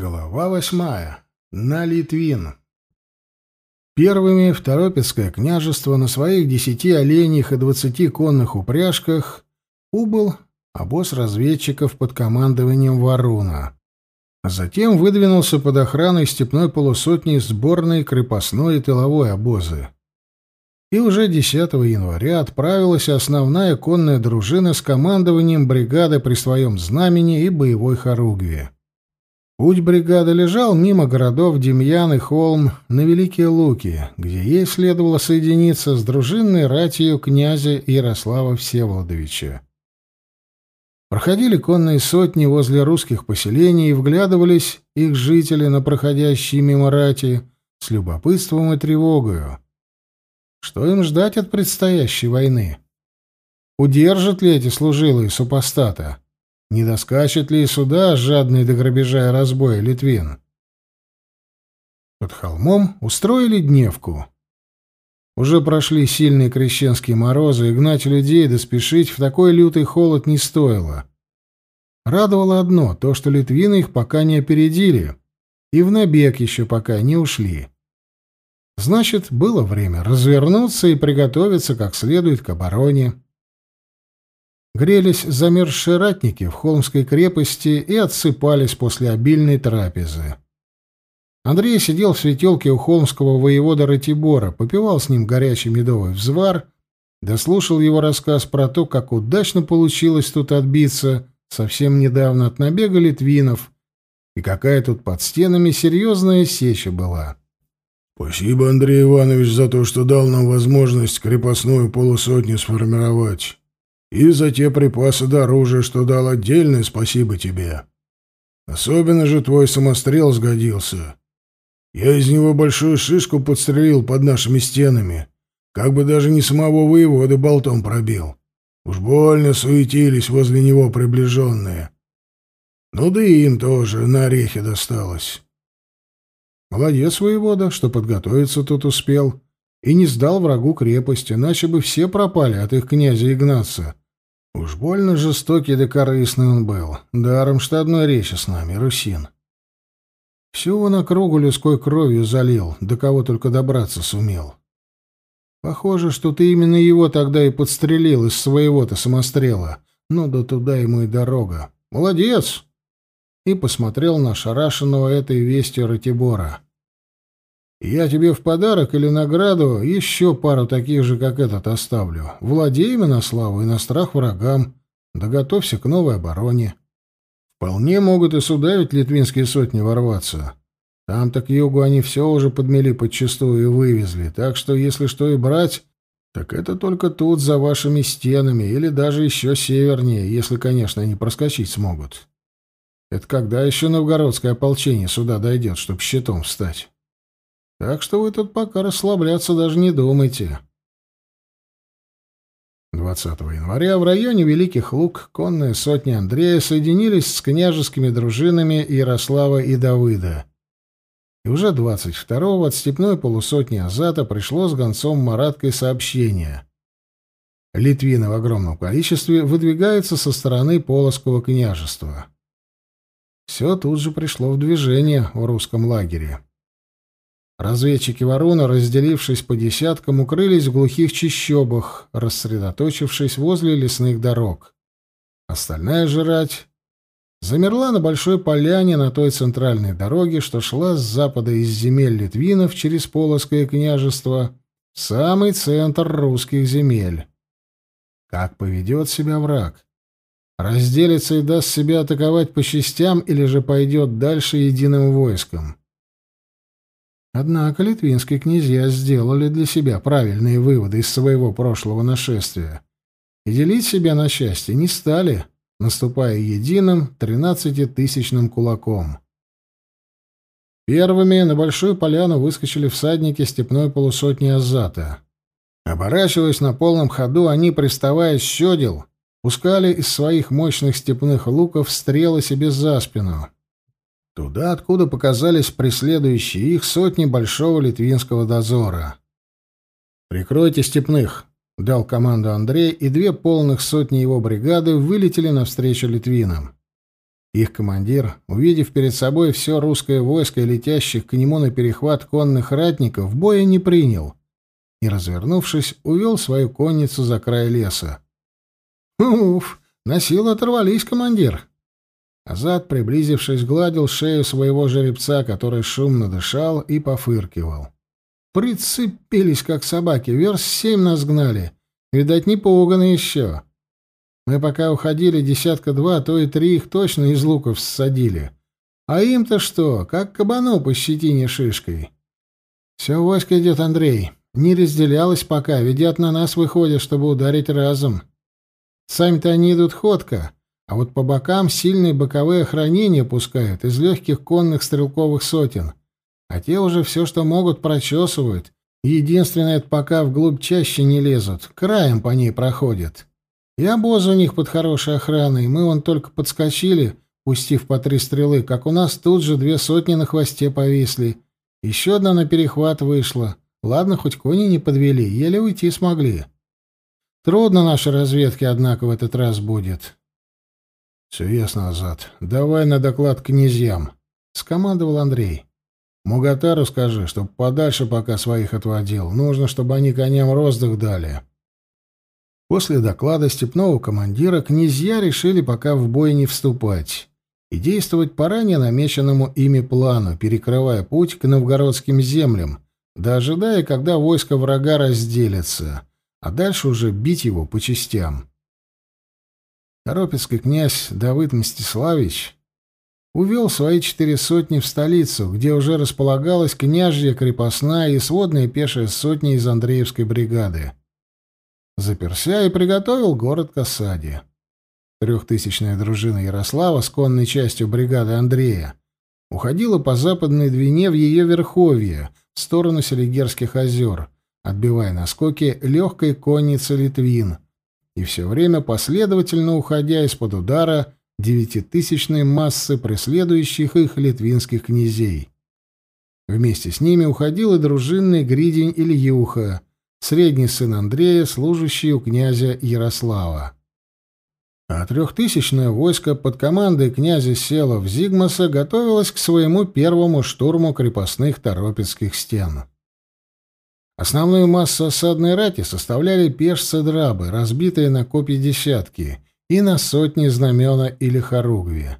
Глава восьмая. На Литвин. Первыми в Торопецкое княжество на своих десяти оленях и двадцати конных упряжках убыл обоз разведчиков под командованием Варуна. Затем выдвинулся под охраной степной полусотни сборной крепостной и тыловой обозы. И уже 10 января отправилась основная конная дружина с командованием бригады при своем знамени и боевой хоругве. Путь бригады лежал мимо городов Демьян и Холм на Великие Луки, где ей следовало соединиться с дружинной ратью князя Ярослава Всеволодовича. Проходили конные сотни возле русских поселений и вглядывались их жители на проходящие мимо рати с любопытством и тревогою. Что им ждать от предстоящей войны? Удержат ли эти служилые супостата? Не доскачет ли сюда, жадный до грабежа и разбоя, Литвин? Под холмом устроили дневку. Уже прошли сильные крещенские морозы, и гнать людей да спешить в такой лютый холод не стоило. Радовало одно — то, что литвины их пока не опередили, и в набег еще пока не ушли. Значит, было время развернуться и приготовиться как следует к обороне грелись замерзшие ратники в Холмской крепости и отсыпались после обильной трапезы. Андрей сидел в светелке у холмского воевода Ратибора, попивал с ним горячий медовый взвар, дослушал его рассказ про то, как удачно получилось тут отбиться совсем недавно от набега литвинов, и какая тут под стенами серьезная сеча была. «Спасибо, Андрей Иванович, за то, что дал нам возможность крепостную полусотню сформировать. И за те припасы да оружия, что дал отдельное спасибо тебе. Особенно же твой самострел сгодился. Я из него большую шишку подстрелил под нашими стенами, как бы даже не самого воевода болтом пробил. Уж больно суетились возле него приближенные. Ну да и им тоже на орехи досталось. Молодец воевода, что подготовиться тут успел и не сдал врагу крепость, иначе бы все пропали от их князя Игнаца. Уж больно жестокий да корыстный он был. Даром, что одной речи с нами, русин. Всю он округу людской кровью залил, до кого только добраться сумел. Похоже, что ты именно его тогда и подстрелил из своего-то самострела. Ну да туда ему и дорога. Молодец! И посмотрел на шарашенного этой вестью Ратибора. Я тебе в подарок или награду еще пару таких же, как этот, оставлю. Владей ими на славу и на страх врагам. Да готовься к новой обороне. Вполне могут и сюда ведь литвинские сотни ворваться. Там-то к югу они все уже подмели подчистую и вывезли, так что если что и брать, так это только тут, за вашими стенами, или даже еще севернее, если, конечно, они проскочить смогут. Это когда еще новгородское ополчение сюда дойдет, чтоб щитом встать? Так что вы тут пока расслабляться даже не думайте. 20 января в районе Великих Луг конные сотни Андрея соединились с княжескими дружинами Ярослава и Давыда. И уже 22-го от степной полусотни Азата пришло с гонцом Мараткой сообщение. Литвины в огромном количестве выдвигаются со стороны Полоцкого княжества. Все тут же пришло в движение в русском лагере. Разведчики Ворона, разделившись по десяткам, укрылись в глухих чащобах, рассредоточившись возле лесных дорог. Остальная же рать замерла на большой поляне на той центральной дороге, что шла с запада из земель Литвинов через Полоцкое княжество самый центр русских земель. Как поведет себя враг? Разделится и даст себя атаковать по частям или же пойдет дальше единым войском? Однако литвинские князья сделали для себя правильные выводы из своего прошлого нашествия и делить себя на счастье не стали, наступая единым тринадцатитысячным кулаком. Первыми на большую поляну выскочили всадники степной полусотни Азата. Оборачиваясь на полном ходу, они, приставая с щедел, пускали из своих мощных степных луков стрелы себе за спину — Туда, откуда показались преследующие их сотни большого литвинского дозора. «Прикройте степных», — дал команду Андрей, и две полных сотни его бригады вылетели навстречу литвинам. Их командир, увидев перед собой все русское войско летящих к нему на перехват конных ратников, боя не принял и, развернувшись, увел свою конницу за край леса. «Уф! На силу оторвались, командир!» Азат, приблизившись, гладил шею своего жеребца, который шумно дышал и пофыркивал. «Прицепились, как собаки, верст семь нас гнали. Видать, не пуганы еще. Мы пока уходили десятка два, то и три их точно из луков ссадили. А им-то что, как кабану по щетине шишкой. Все войско идет, Андрей. Не разделялось пока, ведят на нас выходят, чтобы ударить разом. Сами-то они идут ходко, а вот по бокам сильные боковые охранения пускают из легких конных стрелковых сотен. А те уже все, что могут, прочесывают. Единственное, это пока вглубь чаще не лезут, краем по ней проходят. И обоз у них под хорошей охраной, мы вон только подскочили, пустив по три стрелы, как у нас тут же две сотни на хвосте повисли. Еще одна на перехват вышла. Ладно, хоть кони не подвели, еле уйти смогли. Трудно нашей разведке, однако, в этот раз будет. — Все ясно, Азат. Давай на доклад князьям, — скомандовал Андрей. — Мугатару скажи, чтоб подальше пока своих отводил. Нужно, чтобы они коням роздых дали. — После доклада степного командира князья решили пока в бой не вступать и действовать по ранее намеченному ими плану, перекрывая путь к новгородским землям, дожидая, когда войско врага разделится, а дальше уже бить его по частям. Торопецкий князь Давыд Мстиславич увел свои четыре сотни в столицу, где уже располагалась княжья крепостная и сводная пешая сотня из Андреевской бригады заперся и приготовил город к осаде. Трехтысячная дружина Ярослава с конной частью бригады Андрея уходила по западной Двине в ее верховье, в сторону Селигерских озер, отбивая наскоки легкой конницы Литвин, и все время последовательно уходя из-под удара девятитысячной массы преследующих их литвинских князей. Вместе с ними уходил и дружинный гридень Ильюха, средний сын Андрея, служащий у князя Ярослава. А трехтысячное войско под командой князя Села в Зигмаса готовилось к своему первому штурму крепостных Торопецких стен. Основную массу осадной рати составляли пешцы-драбы, разбитые на копья десятки, и на сотни знамена или хоругви.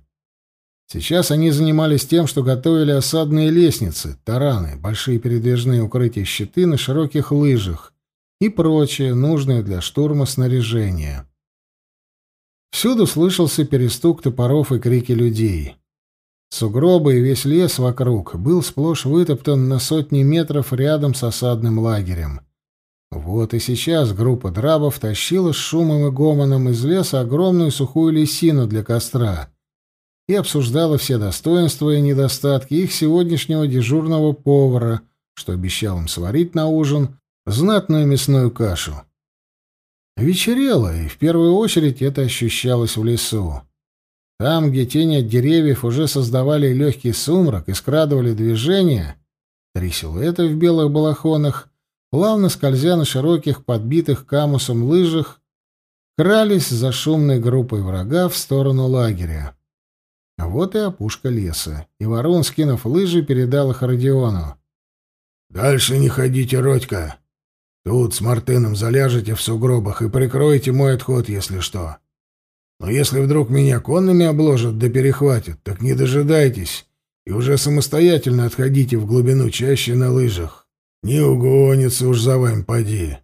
Сейчас они занимались тем, что готовили осадные лестницы, тараны, большие передвижные укрытия щиты на широких лыжах и прочее, нужное для штурма снаряжение. Всюду слышался перестук топоров и крики людей. Сугробы и весь лес вокруг был сплошь вытоптан на сотни метров рядом с осадным лагерем. Вот и сейчас группа драбов тащила с шумом и гомоном из леса огромную сухую лисину для костра — и обсуждала все достоинства и недостатки их сегодняшнего дежурного повара, что обещал им сварить на ужин знатную мясную кашу. Вечерело, и в первую очередь это ощущалось в лесу. Там, где тени от деревьев уже создавали легкий сумрак и скрадывали движение, три силуэта в белых балахонах, плавно скользя на широких, подбитых камусом лыжах, крались за шумной группой врага в сторону лагеря. Вот и опушка леса, и ворон, скинув лыжи, передал их Родиону. «Дальше не ходите, Родька. Тут с Мартыном заляжете в сугробах и прикроете мой отход, если что. Но если вдруг меня конными обложат да перехватят, так не дожидайтесь и уже самостоятельно отходите в глубину чаще на лыжах. Не угонится уж за вами, поди».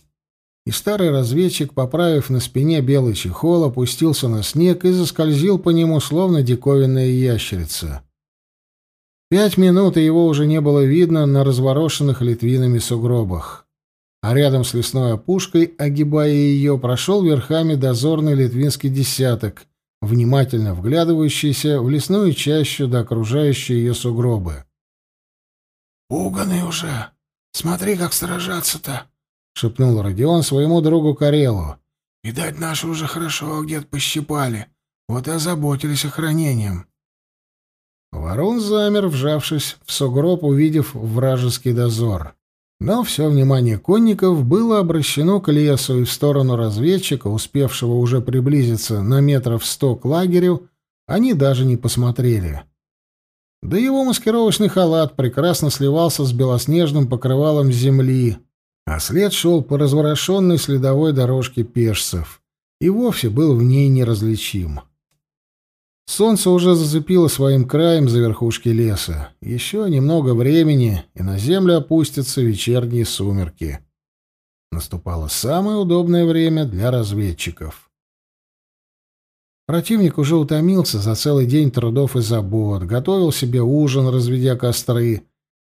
И старый разведчик, поправив на спине белый чехол, опустился на снег и заскользил по нему, словно диковинная ящерица. Пять минут, и его уже не было видно на разворошенных литвинами сугробах. А рядом с лесной опушкой, огибая ее, прошел верхами дозорный литвинский десяток, внимательно вглядывающийся в лесную чащу до окружающей ее сугробы. «Пуганый уже! Смотри, как сражаться-то!» — шепнул Родион своему другу Карелу. «Видать, наши уже хорошо где-то пощипали. Вот и озаботились охранением». Ворон замер, вжавшись в сугроб, увидев вражеский дозор. Но все внимание конников было обращено к лесу и в сторону разведчика, успевшего уже приблизиться на метров сто к лагерю, они даже не посмотрели. Да его маскировочный халат прекрасно сливался с белоснежным покрывалом земли, а след шел по разворошенной следовой дорожке пешцев и вовсе был в ней неразличим. Солнце уже зацепило своим краем за верхушки леса. Еще немного времени, и на землю опустятся вечерние сумерки. Наступало самое удобное время для разведчиков. Противник уже утомился за целый день трудов и забот, готовил себе ужин, разведя костры,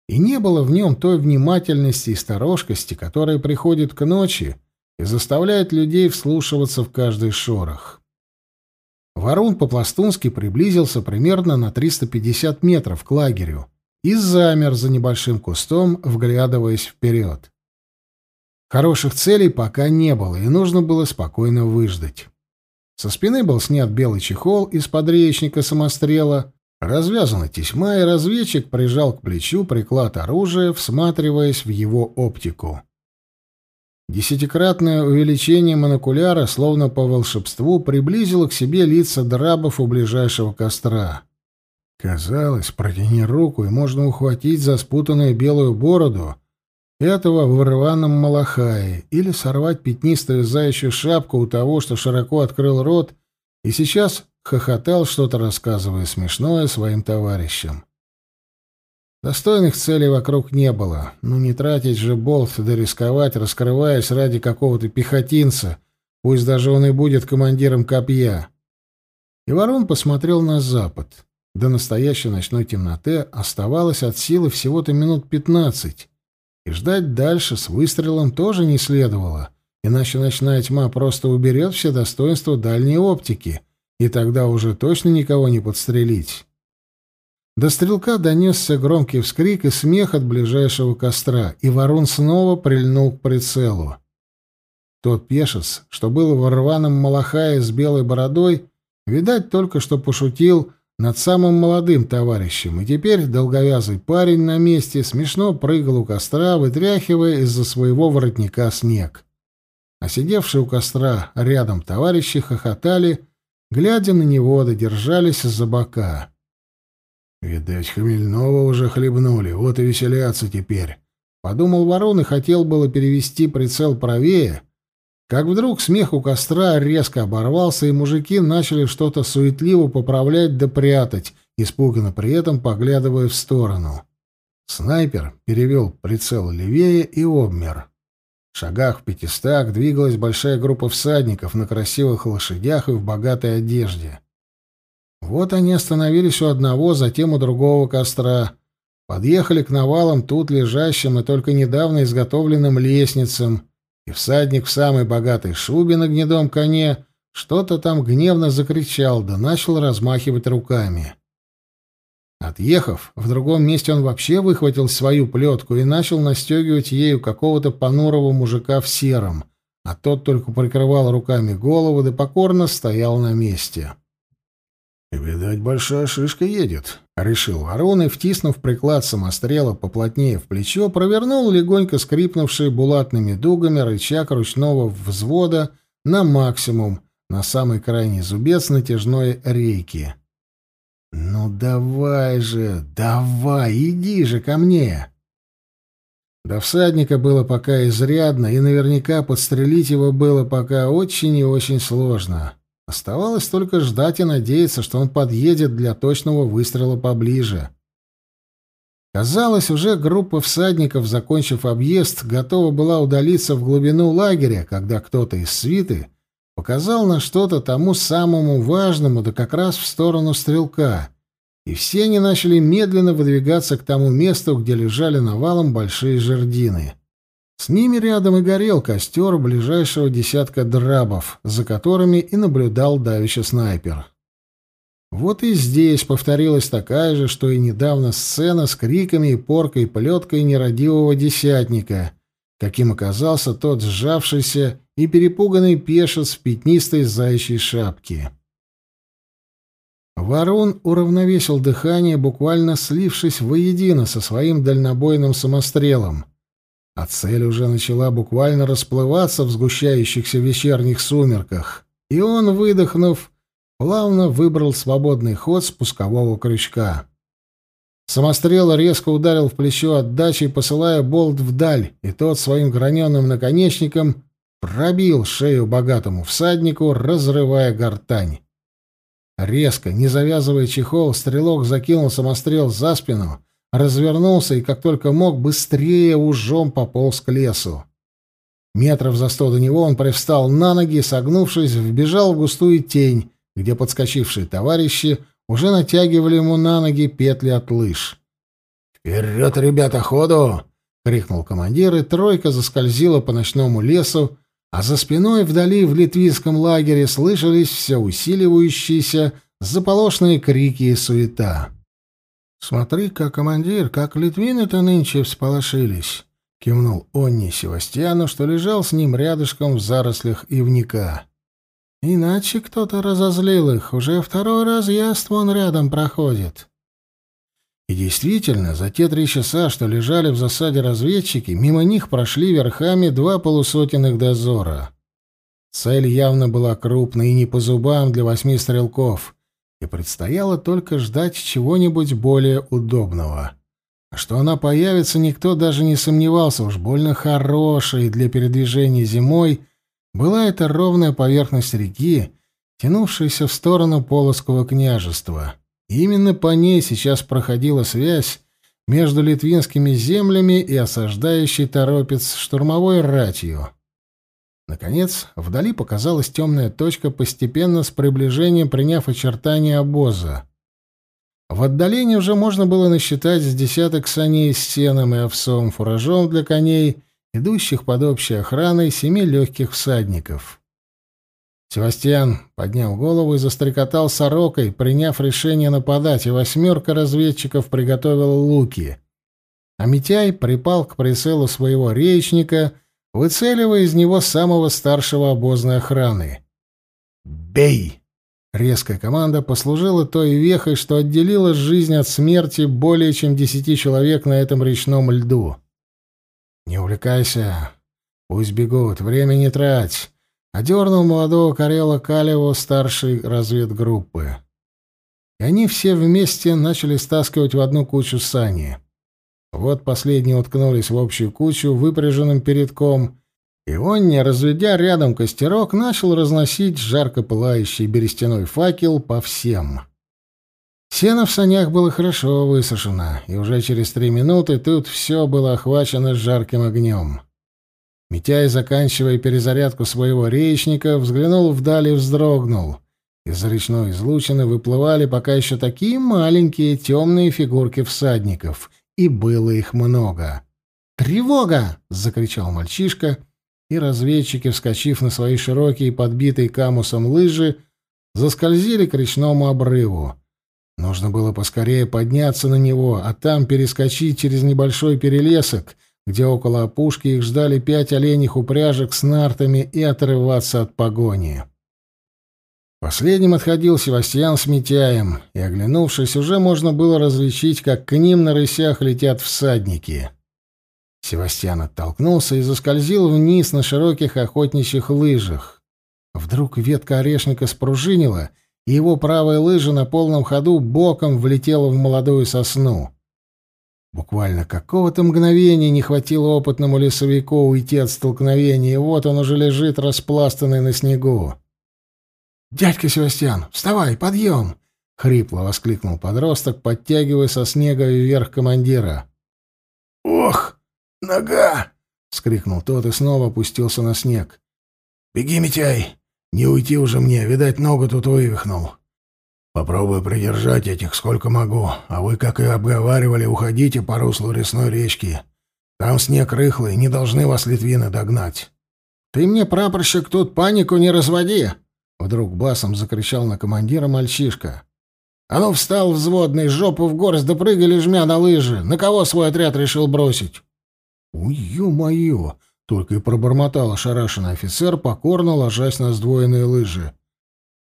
и не было в нем той внимательности и сторожкости, которая приходит к ночи и заставляет людей вслушиваться в каждый шорох. Ворон по-пластунски приблизился примерно на 350 метров к лагерю и замер за небольшим кустом, вглядываясь вперед. Хороших целей пока не было, и нужно было спокойно выждать. Со спины был снят белый чехол из подречника самострела, развязана тесьма, и разведчик прижал к плечу приклад оружия, всматриваясь в его оптику. Десятикратное увеличение монокуляра, словно по волшебству, приблизило к себе лица драбов у ближайшего костра. Казалось, протяни руку, и можно ухватить за спутанную белую бороду этого в рваном малахае или сорвать пятнистую заячью шапку у того, что широко открыл рот и сейчас хохотал, что-то рассказывая смешное своим товарищам. Достойных целей вокруг не было. Ну не тратить же болт да рисковать, раскрываясь ради какого-то пехотинца, пусть даже он и будет командиром копья. И ворон посмотрел на запад. До настоящей ночной темноты оставалось от силы всего-то минут пятнадцать. И ждать дальше с выстрелом тоже не следовало, иначе ночная тьма просто уберет все достоинства дальней оптики, и тогда уже точно никого не подстрелить. До стрелка донесся громкий вскрик и смех от ближайшего костра, и ворон снова прильнул к прицелу. Тот пешец, что был в рваном малахае с белой бородой, видать, только что пошутил над самым молодым товарищем, и теперь долговязый парень на месте смешно прыгал у костра, вытряхивая из-за своего воротника снег. А сидевшие у костра рядом товарищи хохотали, глядя на него, додержались за бока. Видать, Хмельного уже хлебнули, вот и веселятся теперь. Подумал ворон и хотел было перевести прицел правее, как вдруг смех у костра резко оборвался, и мужики начали что-то суетливо поправлять да прятать, испуганно при этом поглядывая в сторону. Снайпер перевел прицел левее и обмер. В шагах в пятистах двигалась большая группа всадников на красивых лошадях и в богатой одежде. Вот они остановились у одного, затем у другого костра. Подъехали к навалам тут лежащим и только недавно изготовленным лестницам, и всадник в самой богатой шубе на гнедом коне что-то там гневно закричал, да начал размахивать руками. Отъехав, в другом месте он вообще выхватил свою плетку и начал настегивать ею какого-то понурого мужика в сером, а тот только прикрывал руками голову да покорно стоял на месте. «Видать, большая шишка едет», — решил ворон и, втиснув приклад самострела поплотнее в плечо, провернул легонько скрипнувший булатными дугами рычаг ручного взвода на максимум, на самый крайний зубец натяжной рейки. «Ну давай же, давай, иди же ко мне!» До всадника было пока изрядно, и наверняка подстрелить его было пока очень и очень сложно. Оставалось только ждать и надеяться, что он подъедет для точного выстрела поближе. Казалось, уже группа всадников, закончив объезд, готова была удалиться в глубину лагеря, когда кто-то из свиты показал на что-то тому самому важному, да как раз в сторону стрелка, и все они начали медленно выдвигаться к тому месту, где лежали навалом большие жердины. С ними рядом и горел костер ближайшего десятка драбов, за которыми и наблюдал давеча снайпер. Вот и здесь повторилась такая же, что и недавно сцена с криками и поркой и плеткой нерадивого десятника, каким оказался тот сжавшийся и перепуганный пешец в пятнистой заячьей шапке. Ворон уравновесил дыхание, буквально слившись воедино со своим дальнобойным самострелом — а цель уже начала буквально расплываться в сгущающихся вечерних сумерках. И он, выдохнув, плавно выбрал свободный ход спускового крючка. Самострел резко ударил в плечо отдачей, посылая болт вдаль, и тот своим граненым наконечником пробил шею богатому всаднику, разрывая гортань. Резко, не завязывая чехол, стрелок закинул самострел за спину, развернулся и, как только мог, быстрее ужом пополз к лесу. Метров за сто до него он привстал на ноги и, согнувшись, вбежал в густую тень, где подскочившие товарищи уже натягивали ему на ноги петли от лыж. «Вперед, ребята, ходу!» — крикнул командир, и тройка заскользила по ночному лесу, а за спиной вдали в литвийском лагере слышались все усиливающиеся заполошные крики и суета. «Смотри-ка, командир, как литвины-то нынче всполошились!» — кивнул Онни Севастьяну, что лежал с ним рядышком в зарослях ивника. «Иначе кто-то разозлил их. Уже второй раз яст вон рядом проходит». И действительно, за те три часа, что лежали в засаде разведчики, мимо них прошли верхами два полусотенных дозора. Цель явно была крупной и не по зубам для восьми стрелков, и предстояло только ждать чего-нибудь более удобного. А что она появится, никто даже не сомневался, уж больно хорошей для передвижения зимой была эта ровная поверхность реки, тянувшаяся в сторону Полоцкого княжества. И именно по ней сейчас проходила связь между литвинскими землями и осаждающей торопец штурмовой ратью. Наконец, вдали показалась темная точка, постепенно с приближением приняв очертания обоза. В отдалении уже можно было насчитать с десяток саней с сеном и овсом, фуражом для коней, идущих под общей охраной семи легких всадников. Севастьян поднял голову и застрекотал сорокой, приняв решение нападать, и восьмерка разведчиков приготовила луки. А Митяй припал к прицелу своего речника, выцеливая из него самого старшего обозной охраны. «Бей!» Резкая команда послужила той вехой, что отделила жизнь от смерти более чем десяти человек на этом речном льду. «Не увлекайся. Пусть бегут. Время не трать одернул молодого Карела Калева старшей разведгруппы. И они все вместе начали стаскивать в одну кучу сани. Вот последние уткнулись в общую кучу, выпряженным передком, и он, не разведя рядом костерок, начал разносить жарко пылающий берестяной факел по всем. Сено в санях было хорошо высушено, и уже через три минуты тут все было охвачено жарким огнем. Митяй, заканчивая перезарядку своего речника, взглянул вдали и вздрогнул. Из речной излучины выплывали пока еще такие маленькие темные фигурки всадников, и было их много. «Тревога!» — закричал мальчишка, и разведчики, вскочив на свои широкие, подбитые камусом лыжи, заскользили к речному обрыву. Нужно было поскорее подняться на него, а там перескочить через небольшой перелесок — где около опушки их ждали пять оленьих упряжек с нартами и отрываться от погони. Последним отходил Севастьян с Митяем, и, оглянувшись, уже можно было различить, как к ним на рысях летят всадники. Севастьян оттолкнулся и заскользил вниз на широких охотничьих лыжах. Вдруг ветка орешника спружинила, и его правая лыжа на полном ходу боком влетела в молодую сосну. Буквально какого-то мгновения не хватило опытному лесовику уйти от столкновения, и вот он уже лежит распластанный на снегу. «Дядька Севастьян, вставай, подъем!» — хрипло воскликнул подросток, подтягивая со снега вверх командира. «Ох, нога!» — вскрикнул тот и снова опустился на снег. «Беги, Митяй! Не уйти уже мне, видать, ногу тут вывихнул. Попробую придержать этих сколько могу, а вы, как и обговаривали, уходите по руслу речной речки. Там снег рыхлый, не должны вас литвины догнать. Ты мне, прапорщик, тут панику не разводи, вдруг басом закричал на командира мальчишка. А ну встал взводный, жопу в горсть, да жмя на лыжи. На кого свой отряд решил бросить? Ой, ё-моё! Только и пробормотал ошарашенный офицер, покорно ложась на сдвоенные лыжи.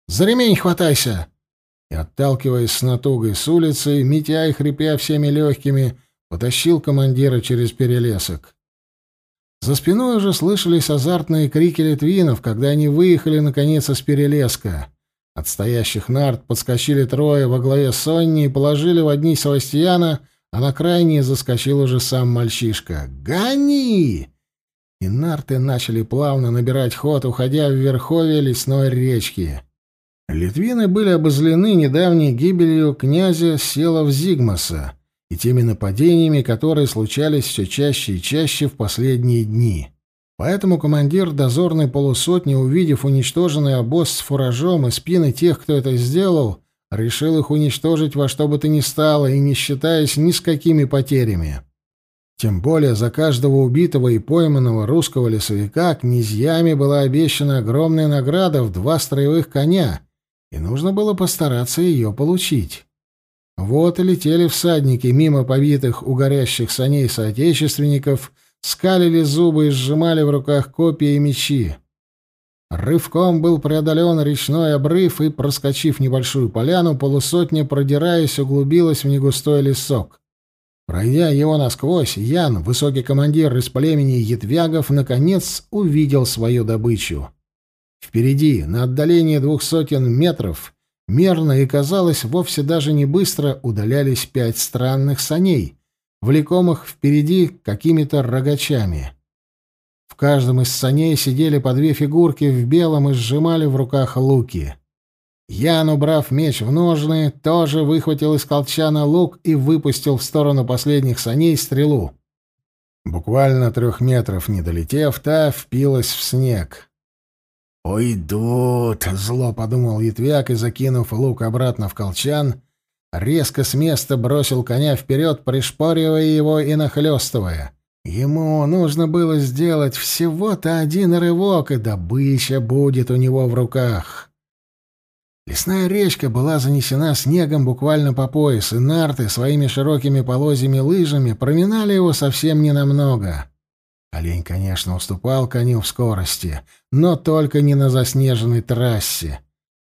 «За ремень хватайся!» и, отталкиваясь с натугой с улицы, Митяй, хрипя всеми легкими, потащил командира через перелесок. За спиной уже слышались азартные крики литвинов, когда они выехали, наконец, из перелеска. От стоящих нарт подскочили трое во главе Сонни и положили в одни Севастьяна, а на крайние заскочил уже сам мальчишка. «Гони!» И нарты начали плавно набирать ход, уходя в верховье лесной речки. Литвины были обозлены недавней гибелью князя Селов Зигмаса и теми нападениями, которые случались все чаще и чаще в последние дни. Поэтому командир дозорной полусотни, увидев уничтоженный обоз с фуражом и спины тех, кто это сделал, решил их уничтожить во что бы то ни стало и не считаясь ни с какими потерями. Тем более за каждого убитого и пойманного русского лесовика князьями была обещана огромная награда в два строевых коня, и нужно было постараться ее получить. Вот и летели всадники мимо побитых у горящих саней соотечественников — скалили зубы и сжимали в руках копья и мечи. Рывком был преодолен речной обрыв, и, проскочив небольшую поляну, полусотня, продираясь, углубилась в негустой лесок. Пройдя его насквозь, Ян, высокий командир из племени Етвягов, наконец увидел свою добычу. Впереди, на отдалении двух сотен метров, мерно и, казалось, вовсе даже не быстро удалялись пять странных саней, влекомых впереди какими-то рогачами. В каждом из саней сидели по две фигурки в белом и сжимали в руках луки. Ян, убрав меч в ножны, тоже выхватил из колчана лук и выпустил в сторону последних саней стрелу. Буквально трех метров не долетев, та впилась в снег. «Уйдут!» — зло подумал Ятвяк и, закинув лук обратно в колчан, резко с места бросил коня вперед, пришпоривая его и нахлестывая. Ему нужно было сделать всего-то один рывок, и добыча будет у него в руках. Лесная речка была занесена снегом буквально по пояс, и нарты своими широкими полозьями лыжами проминали его совсем ненамного. Олень, конечно, уступал коню в скорости, но только не на заснеженной трассе.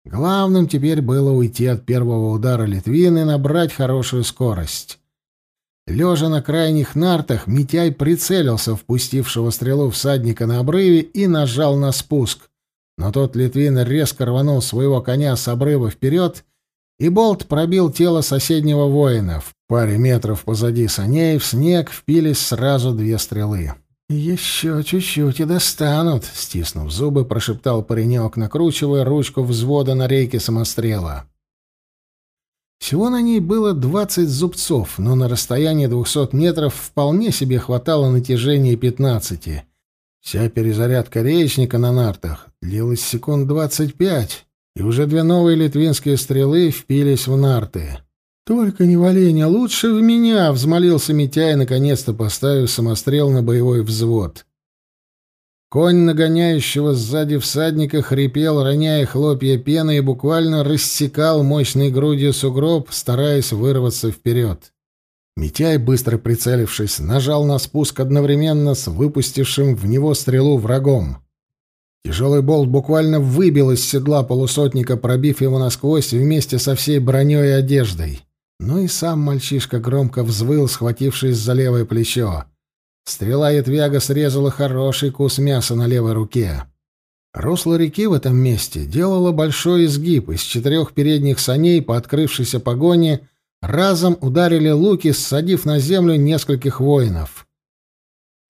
Главным теперь было уйти от первого удара Литвин и набрать хорошую скорость. Лежа на крайних нартах, Митяй прицелился в пустившего стрелу всадника на обрыве и нажал на спуск. Но тот Литвин резко рванул своего коня с обрыва вперед, и болт пробил тело соседнего воина. В паре метров позади саней в снег впились сразу две стрелы. «Еще чуть-чуть и достанут», — стиснув зубы, прошептал паренек, накручивая ручку взвода на рейке самострела. Всего на ней было двадцать зубцов, но на расстоянии двухсот метров вполне себе хватало натяжения пятнадцати. Вся перезарядка речника на нартах длилась секунд двадцать пять, и уже две новые литвинские стрелы впились в нарты. «Только не валенья, лучше в меня!» — взмолился Митяй, наконец-то поставив самострел на боевой взвод. Конь нагоняющего сзади всадника хрипел, роняя хлопья пены, и буквально рассекал мощной грудью сугроб, стараясь вырваться вперед. Митяй, быстро прицелившись, нажал на спуск одновременно с выпустившим в него стрелу врагом. Тяжелый болт буквально выбил из седла полусотника, пробив его насквозь вместе со всей броней и одеждой. Ну и сам мальчишка громко взвыл, схватившись за левое плечо. Стрела Ятвяга срезала хороший кус мяса на левой руке. Русло реки в этом месте делало большой изгиб. Из четырех передних саней по открывшейся погоне разом ударили луки, ссадив на землю нескольких воинов.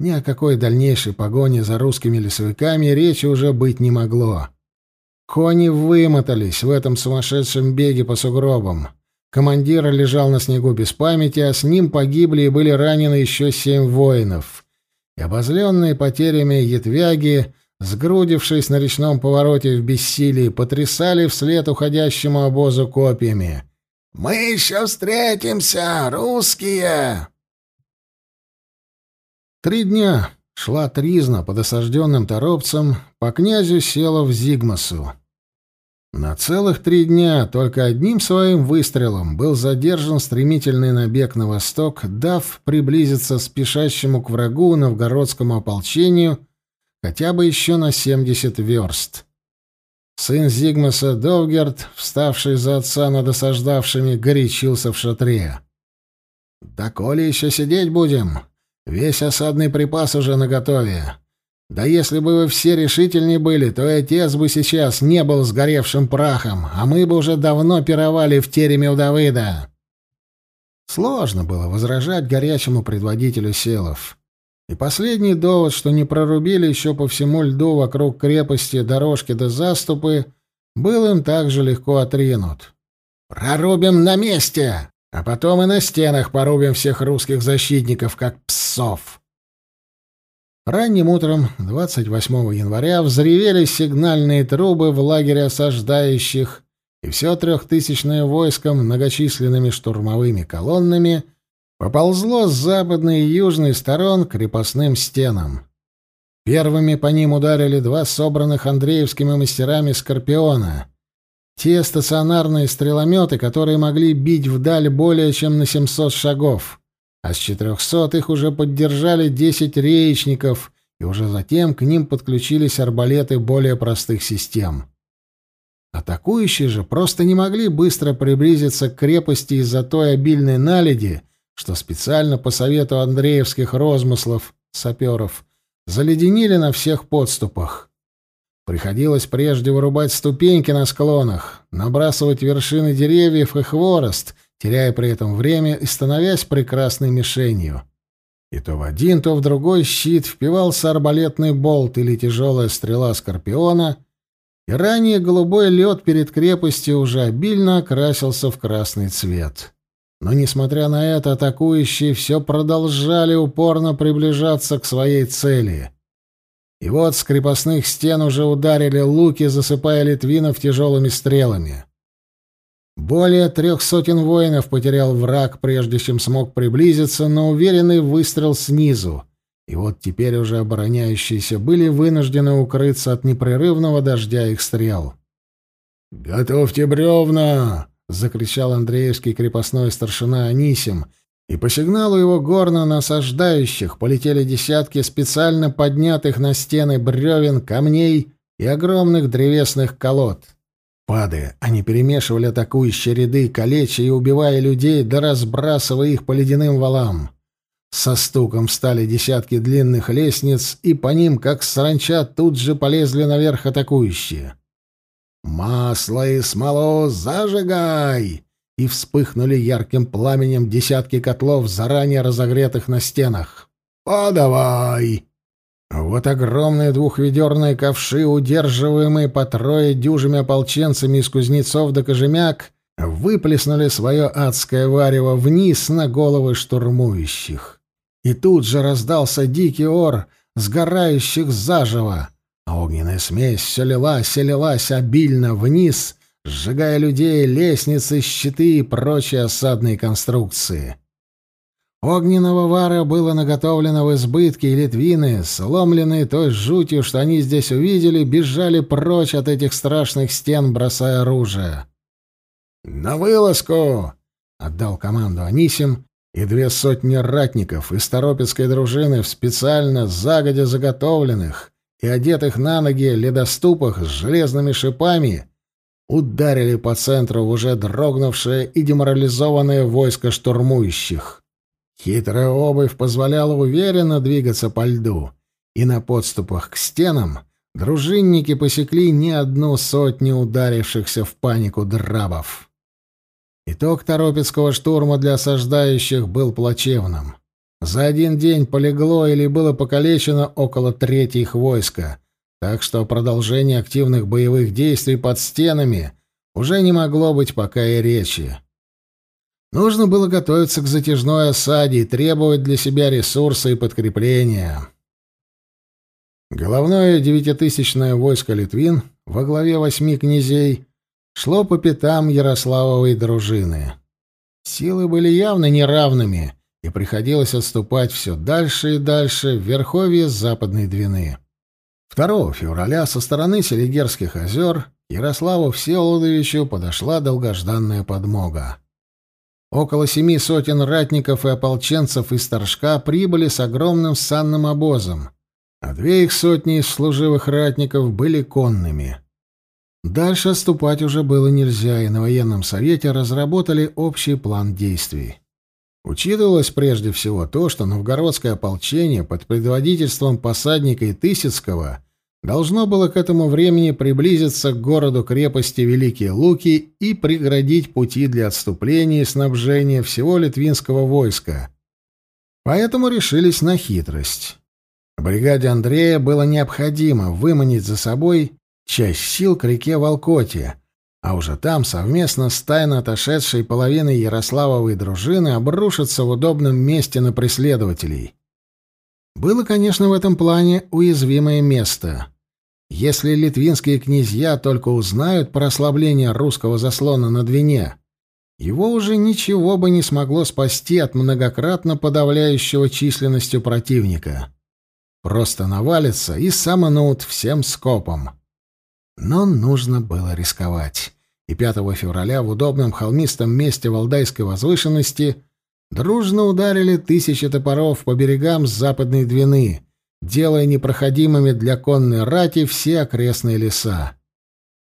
Ни о какой дальнейшей погоне за русскими лесовиками речи уже быть не могло. Кони вымотались в этом сумасшедшем беге по сугробам. Командир лежал на снегу без памяти, а с ним погибли и были ранены еще семь воинов. И обозленные потерями ятвяги, сгрудившись на речном повороте в бессилии, потрясали вслед уходящему обозу копьями. «Мы еще встретимся, русские!» Три дня шла тризна под осажденным торопцем, по князю села в Зигмасу. На целых три дня только одним своим выстрелом был задержан стремительный набег на восток, дав приблизиться спешащему к врагу новгородскому ополчению хотя бы еще на семьдесят верст. Сын Зигмаса Довгерт, вставший за отца над осаждавшими, горячился в шатре. «Да коли еще сидеть будем? Весь осадный припас уже наготове. Да если бы вы все решительнее были, то и отец бы сейчас не был сгоревшим прахом, а мы бы уже давно пировали в тереме у Давыда. Сложно было возражать горячему предводителю селов. И последний довод, что не прорубили еще по всему льду вокруг крепости дорожки до заступы, был им также легко отринут. «Прорубим на месте, а потом и на стенах порубим всех русских защитников, как псов». Ранним утром 28 января взревели сигнальные трубы в лагере осаждающих, и все трехтысячное войско многочисленными штурмовыми колоннами поползло с западной и южной сторон крепостным стенам. Первыми по ним ударили два собранных Андреевскими мастерами «Скорпиона». Те стационарные стрелометы, которые могли бить вдаль более чем на 700 шагов, а с 400 их уже поддержали 10 реечников, и уже затем к ним подключились арбалеты более простых систем. Атакующие же просто не могли быстро приблизиться к крепости из-за той обильной наледи, что специально по совету андреевских розмыслов, саперов, заледенили на всех подступах. Приходилось прежде вырубать ступеньки на склонах, набрасывать вершины деревьев и хворост, теряя при этом время и становясь прекрасной мишенью. И то в один, то в другой щит впивался арбалетный болт или тяжелая стрела скорпиона — и ранее голубой лед перед крепостью уже обильно окрасился в красный цвет. Но, несмотря на это, атакующие все продолжали упорно приближаться к своей цели. И вот с крепостных стен уже ударили луки, засыпая литвинов тяжелыми стрелами. Более трех сотен воинов потерял враг, прежде чем смог приблизиться на уверенный выстрел снизу — и вот теперь уже обороняющиеся были вынуждены укрыться от непрерывного дождя их стрел. «Готовьте бревна!» — закричал Андреевский крепостной старшина Анисим, и по сигналу его горно насаждающих полетели десятки специально поднятых на стены бревен, камней и огромных древесных колод. Падая, они перемешивали атакующие ряды, калеча и убивая людей, да разбрасывая их по ледяным валам. Со стуком встали десятки длинных лестниц, и по ним, как саранча, тут же полезли наверх атакующие. «Масло и смолу зажигай!» И вспыхнули ярким пламенем десятки котлов, заранее разогретых на стенах. «Подавай!» Вот огромные двухведерные ковши, удерживаемые по трое дюжими ополченцами из кузнецов до кожемяк, выплеснули свое адское варево вниз на головы штурмующих. И тут же раздался дикий ор сгорающих заживо, а огненная смесь все лилась и лилась обильно вниз, сжигая людей, лестницы, щиты и прочие осадные конструкции. Огненного вара было наготовлено в избытке, и литвины, сломленные той жутью, что они здесь увидели, бежали прочь от этих страшных стен, бросая оружие. «На вылазку!» — отдал команду Анисим, и две сотни ратников из Торопецкой дружины в специально загодя заготовленных и одетых на ноги ледоступах с железными шипами ударили по центру в уже дрогнувшее и деморализованное войско штурмующих. Хитрая обувь позволяла уверенно двигаться по льду, и на подступах к стенам дружинники посекли не одну сотню ударившихся в панику драбов. Итог Торопецкого штурма для осаждающих был плачевным. За один день полегло или было покалечено около трети их войска, так что продолжение активных боевых действий под стенами уже не могло быть пока и речи. Нужно было готовиться к затяжной осаде и требовать для себя ресурсы и подкрепления. Головное девятитысячное войско Литвин во главе восьми князей шло по пятам Ярославовой дружины. Силы были явно неравными, и приходилось отступать все дальше и дальше в верховье Западной Двины. 2 февраля со стороны Селигерских озер Ярославу Всеволодовичу подошла долгожданная подмога. Около семи сотен ратников и ополченцев из Торжка прибыли с огромным санным обозом, а две их сотни из служивых ратников были конными. Дальше отступать уже было нельзя, и на военном совете разработали общий план действий. Учитывалось прежде всего то, что новгородское ополчение под предводительством посадника и Тысяцкого должно было к этому времени приблизиться к городу-крепости Великие Луки и преградить пути для отступления и снабжения всего литвинского войска. Поэтому решились на хитрость. Бригаде Андрея было необходимо выманить за собой часть сил к реке Волкоте, а уже там совместно с тайно отошедшей половиной Ярославовой дружины обрушиться в удобном месте на преследователей. Было, конечно, в этом плане уязвимое место. Если литвинские князья только узнают про ослабление русского заслона на Двине, его уже ничего бы не смогло спасти от многократно подавляющего численностью противника. Просто навалится и самонут всем скопом. Но нужно было рисковать. И 5 февраля в удобном холмистом месте Валдайской возвышенности дружно ударили тысячи топоров по берегам западной Двины, делая непроходимыми для конной рати все окрестные леса.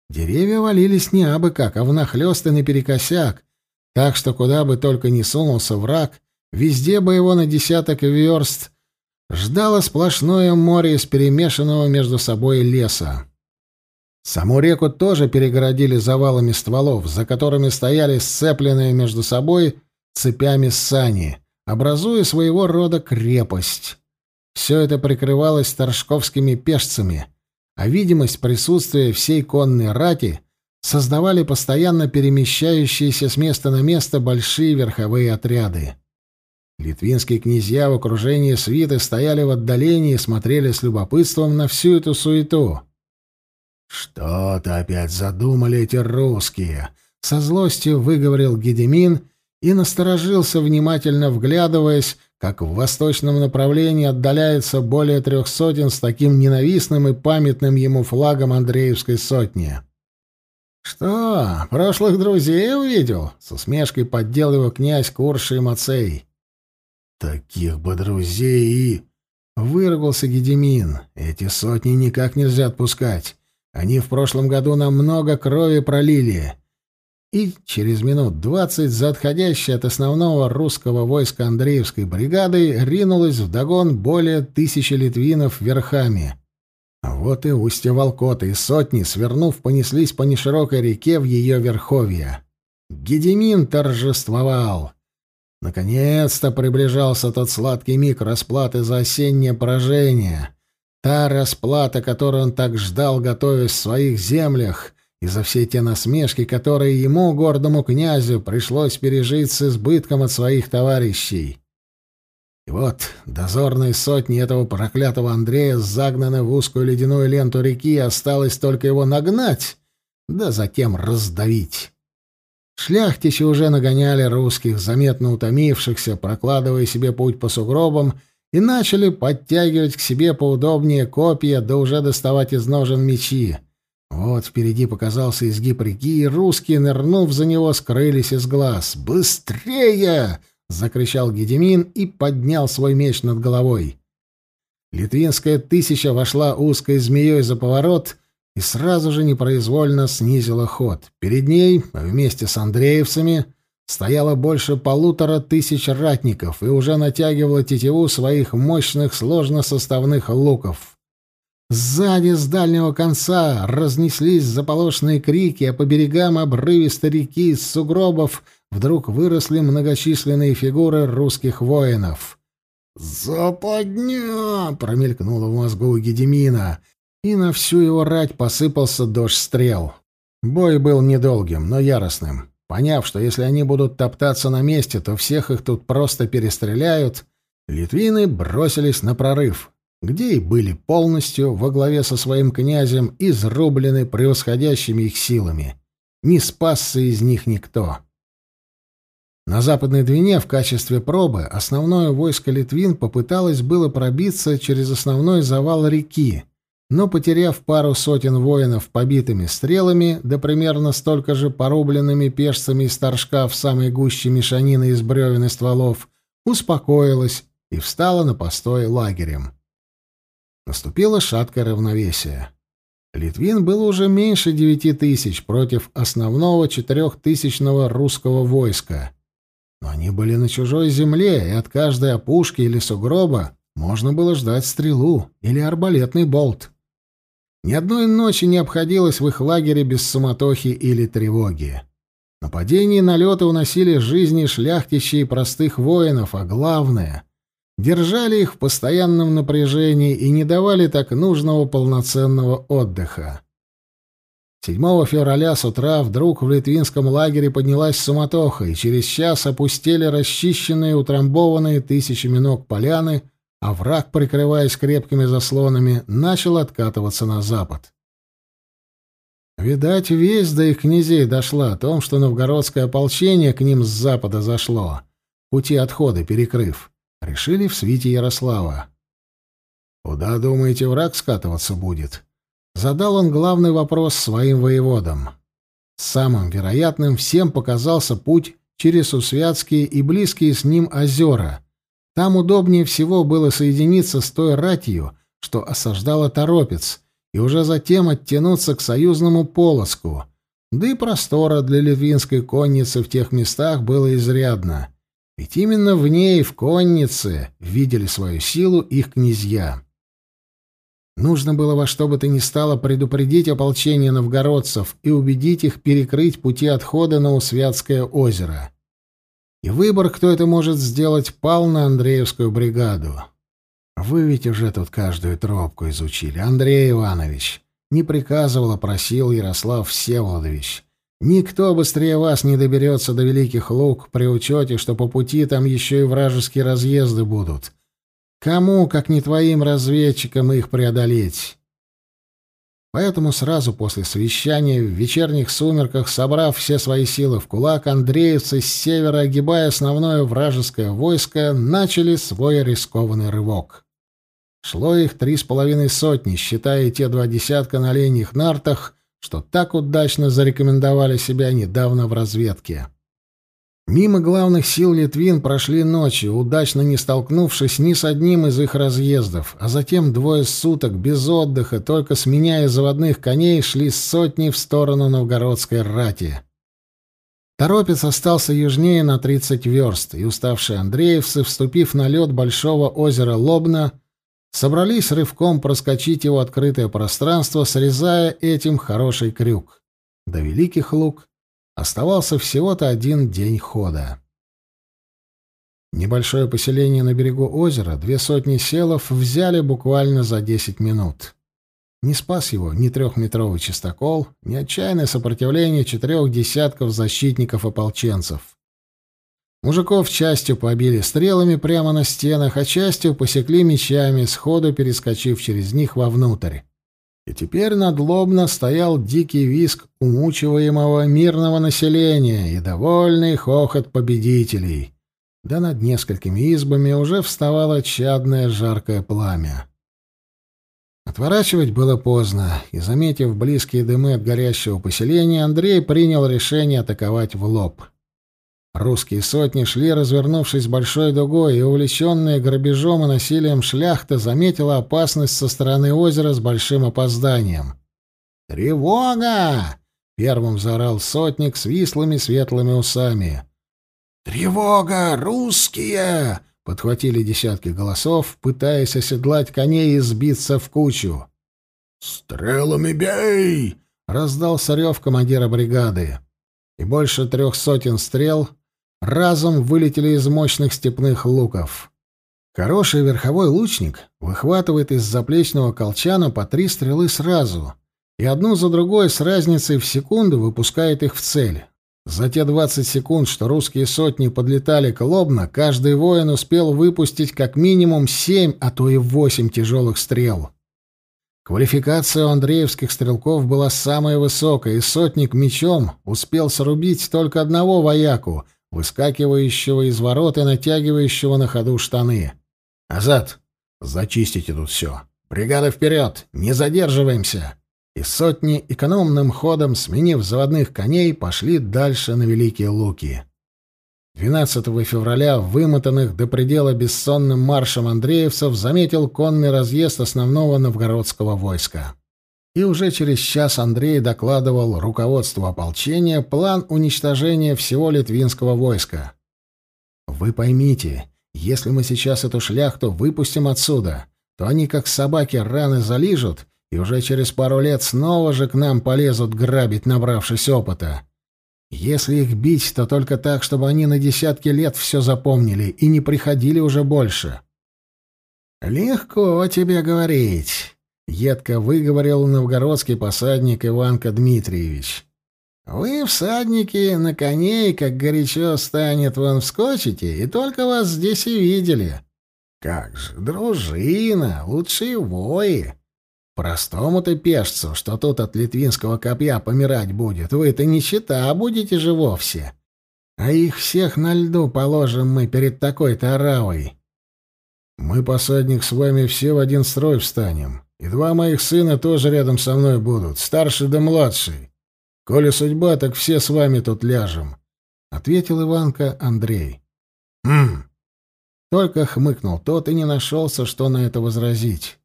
Деревья валились не абы как, а внахлёст и наперекосяк, так что куда бы только ни сунулся враг, везде бы его на десяток верст ждало сплошное море из перемешанного между собой леса. Саму реку тоже перегородили завалами стволов, за которыми стояли сцепленные между собой цепями сани, образуя своего рода крепость. Все это прикрывалось торжковскими пешцами, а видимость присутствия всей конной рати создавали постоянно перемещающиеся с места на место большие верховые отряды. Литвинские князья в окружении свиты стояли в отдалении и смотрели с любопытством на всю эту суету. «Что-то опять задумали эти русские!» — со злостью выговорил Гедемин и насторожился, внимательно вглядываясь, как в восточном направлении отдаляется более трех сотен с таким ненавистным и памятным ему флагом Андреевской сотни. «Что, прошлых друзей увидел?» — с усмешкой поддел его князь Курши и Мацей. «Таких бы друзей и...» — выругался Гедемин. «Эти сотни никак нельзя отпускать. Они в прошлом году нам много крови пролили. И через минут двадцать за отходящей от основного русского войска Андреевской бригады ринулось вдогон более тысячи литвинов верхами. Вот и устье Волкота и сотни, свернув, понеслись по неширокой реке в ее верховье. Гедемин торжествовал. Наконец-то приближался тот сладкий миг расплаты за осеннее поражение — Та расплата, которую он так ждал, готовясь в своих землях, и за все те насмешки, которые ему, гордому князю, пришлось пережить с избытком от своих товарищей. И вот дозорные сотни этого проклятого Андрея загнаны в узкую ледяную ленту реки, осталось только его нагнать, да затем раздавить. Шляхтичи уже нагоняли русских, заметно утомившихся, прокладывая себе путь по сугробам и начали подтягивать к себе поудобнее копья, да уже доставать из ножен мечи. Вот впереди показался изгиб реки, и русские, нырнув за него, скрылись из глаз. «Быстрее!» — закричал Гедемин и поднял свой меч над головой. Литвинская тысяча вошла узкой змеей за поворот и сразу же непроизвольно снизила ход. Перед ней, вместе с андреевцами, — стояло больше полутора тысяч ратников и уже натягивало тетиву своих мощных сложносоставных луков. Сзади, с дальнего конца, разнеслись заполошенные крики, а по берегам обрывистой реки из сугробов вдруг выросли многочисленные фигуры русских воинов. «Западня!» — промелькнуло в мозгу у Гедемина, и на всю его рать посыпался дождь стрел. Бой был недолгим, но яростным. Поняв, что если они будут топтаться на месте, то всех их тут просто перестреляют, литвины бросились на прорыв, где и были полностью во главе со своим князем изрублены превосходящими их силами. Не спасся из них никто. На Западной Двине в качестве пробы основное войско литвин попыталось было пробиться через основной завал реки, но, потеряв пару сотен воинов побитыми стрелами, да примерно столько же порубленными пешцами из торжка в самой гуще мешанины из бревен и стволов, успокоилась и встала на постой лагерем. Наступило шаткое равновесие. Литвин было уже меньше девяти тысяч против основного четырехтысячного русского войска. но они были на чужой земле, и от каждой опушки или сугроба можно было ждать стрелу или арбалетный болт. Ни одной ночи не обходилось в их лагере без суматохи или тревоги. Нападения и налеты уносили жизни шляхтичей и простых воинов, а главное — держали их в постоянном напряжении и не давали так нужного полноценного отдыха. 7 февраля с утра вдруг в литвинском лагере поднялась суматоха, и через час опустили расчищенные, утрамбованные тысячами ног поляны, а враг, прикрываясь крепкими заслонами, начал откатываться на запад. Видать, весть до их князей дошла о том, что новгородское ополчение к ним с запада зашло, пути отхода перекрыв. Решили в свите Ярослава. «Куда, думаете, враг скатываться будет?» Задал он главный вопрос своим воеводам. Самым вероятным всем показался путь через Усвятские и близкие с ним озера. Там удобнее всего было соединиться с той ратью, что осаждала Торопец, и уже затем оттянуться к союзному полоску. Да и простора для литвинской конницы в тех местах было изрядно. Ведь именно в ней, в коннице, видели свою силу их князья. Нужно было во что бы то ни стало предупредить ополчение новгородцев и убедить их перекрыть пути отхода на Усвятское озеро. И выбор, кто это может сделать, пал на Андреевскую бригаду. Вы ведь уже тут каждую тропку изучили, Андрей Иванович. Не приказывал, а просил Ярослав Всеволодович. Никто быстрее вас не доберется до Великих Луг при учете, что по пути там еще и вражеские разъезды будут. Кому, как не твоим разведчикам, их преодолеть? Поэтому сразу после совещания в вечерних сумерках, собрав все свои силы в кулак, андреевцы с севера, огибая основное вражеское войско, начали свой рискованный рывок. Шло их три с половиной сотни, считая те два десятка на оленьих нартах, что так удачно зарекомендовали себя недавно в разведке. Мимо главных сил Литвин прошли ночью, удачно не столкнувшись ни с одним из их разъездов, а затем двое суток без отдыха, только сменяя заводных коней, шли сотни в сторону новгородской рати. Торопец остался южнее на 30 верст, и уставшие андреевцы, вступив на лед большого озера Лобна, собрались рывком проскочить его открытое пространство, срезая этим хороший крюк. До Великих Луг оставался всего-то один день хода. Небольшое поселение на берегу озера, две сотни селов взяли буквально за десять минут. Не спас его ни трехметровый чистокол, ни отчаянное сопротивление четырех десятков защитников-ополченцев. Мужиков частью побили стрелами прямо на стенах, а частью посекли мечами, сходу перескочив через них вовнутрь. И теперь надлобно стоял дикий виск умучиваемого мирного населения и довольный хохот победителей. Да над несколькими избами уже вставало чадное жаркое пламя. Отворачивать было поздно, и, заметив близкие дымы от горящего поселения, Андрей принял решение атаковать в лоб. Русские сотни шли, развернувшись большой дугой, и, увлеченные грабежом и насилием шляхта, заметила опасность со стороны озера с большим опозданием. «Тревога!» — первым заорал сотник с вислыми светлыми усами. «Тревога! Русские!» — подхватили десятки голосов, пытаясь оседлать коней и сбиться в кучу. «Стрелами бей!» — раздался рев командира бригады. И больше трех сотен стрел разом вылетели из мощных степных луков. Хороший верховой лучник выхватывает из заплечного колчана по три стрелы сразу и одну за другой с разницей в секунду выпускает их в цель. За те 20 секунд, что русские сотни подлетали к Лобно, каждый воин успел выпустить как минимум семь, а то и восемь тяжелых стрел. Квалификация у андреевских стрелков была самая высокая, и сотник мечом успел срубить только одного вояку — выскакивающего из ворот и натягивающего на ходу штаны. «Азат, зачистите тут все! Бригада вперед! Не задерживаемся!» И сотни, экономным ходом, сменив заводных коней, пошли дальше на Великие Луки. 12 февраля, вымотанных до предела бессонным маршем андреевцев, заметил конный разъезд основного новгородского войска и уже через час Андрей докладывал руководству ополчения план уничтожения всего литвинского войска. Вы поймите, если мы сейчас эту шляхту выпустим отсюда, то они как собаки раны залижут и уже через пару лет снова же к нам полезут грабить, набравшись опыта. Если их бить, то только так, чтобы они на десятки лет все запомнили и не приходили уже больше. «Легко тебе говорить», — едко выговорил новгородский посадник Иванка Дмитриевич. «Вы, всадники, на коней, как горячо станет, вон вскочите, и только вас здесь и видели. Как же, дружина, лучшие вои. Простому-то пешцу, что тут от литвинского копья помирать будет, вы-то не счета будете же вовсе. А их всех на льду положим мы перед такой-то оравой. Мы, посадник, с вами все в один строй встанем, и два моих сына тоже рядом со мной будут, старший да младший. Коли судьба, так все с вами тут ляжем, — ответил Иванка Андрей. — Хм. Только хмыкнул тот и не нашелся, что на это возразить.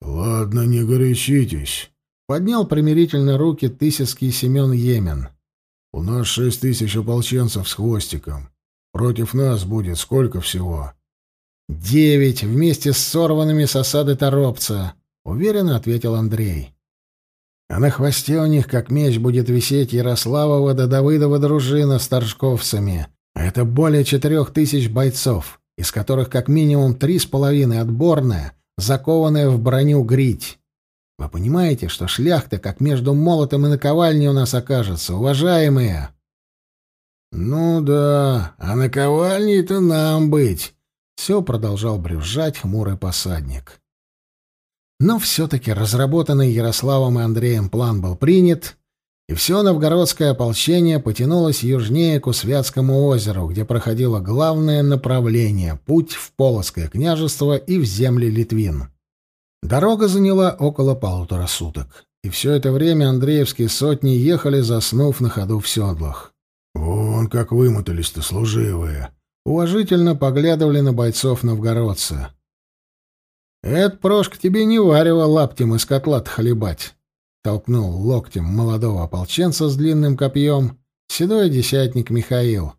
«Ладно, не горячитесь», — поднял примирительно руки тысяцкий Семен Емен. «У нас шесть тысяч ополченцев с хвостиком. Против нас будет сколько всего?» «Девять вместе с сорванными с осады торопца», — уверенно ответил Андрей. «А на хвосте у них, как меч, будет висеть Ярославова да Давыдова дружина с торжковцами. Это более четырех тысяч бойцов, из которых как минимум три с половиной отборная — закованная в броню грить. Вы понимаете, что шляхта как между молотом и наковальней у нас окажется, уважаемые? Ну да, а наковальней-то нам быть. Все продолжал брюзжать хмурый посадник. Но все-таки разработанный Ярославом и Андреем план был принят, и все новгородское ополчение потянулось южнее к Усвятскому озеру, где проходило главное направление — путь в Полоцкое княжество и в земли Литвин. Дорога заняла около полутора суток, и все это время Андреевские сотни ехали, заснув на ходу в седлах. «Вон как вымотались-то служивые!» Уважительно поглядывали на бойцов новгородца. «Это, Прошка, тебе не варево лаптем из котла хлебать!» Толкнул локтем молодого ополченца с длинным копьем седой десятник Михаил.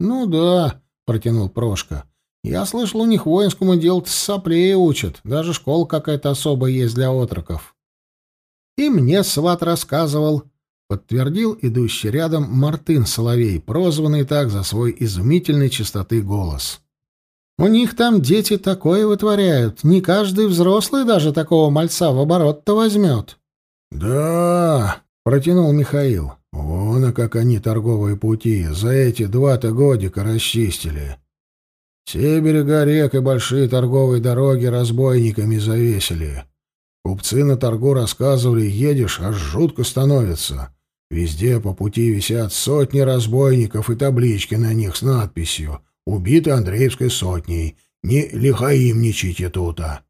«Ну да», — протянул Прошка. «Я слышал, у них воинскому делу с соплей учат. Даже школа какая-то особая есть для отроков». «И мне сват рассказывал», — подтвердил идущий рядом Мартын Соловей, прозванный так за свой изумительной чистоты голос. «У них там дети такое вытворяют. Не каждый взрослый даже такого мальца в оборот-то возьмет». «Да», — протянул Михаил, — «вон, а как они торговые пути за эти два-то годика расчистили. Все берега рек и большие торговые дороги разбойниками завесили. Купцы на торгу рассказывали, едешь, аж жутко становится. Везде по пути висят сотни разбойников и таблички на них с надписью «Убиты Андреевской сотней. Не лихаимничайте тута».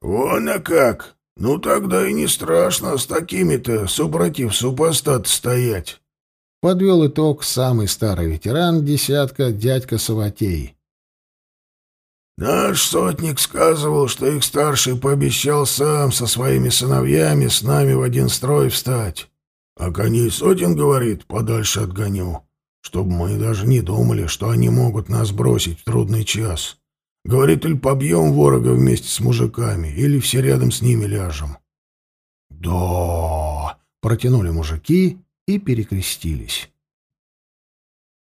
«Вон а как!» «Ну тогда и не страшно с такими-то, супротив супостат, стоять». Подвел итог самый старый ветеран десятка, дядька Саватей. «Наш сотник сказывал, что их старший пообещал сам со своими сыновьями с нами в один строй встать. А коней сотен, говорит, подальше отгоню, чтобы мы даже не думали, что они могут нас бросить в трудный час. Говорит, или побьем ворога вместе с мужиками, или все рядом с ними ляжем. Да, протянули мужики и перекрестились.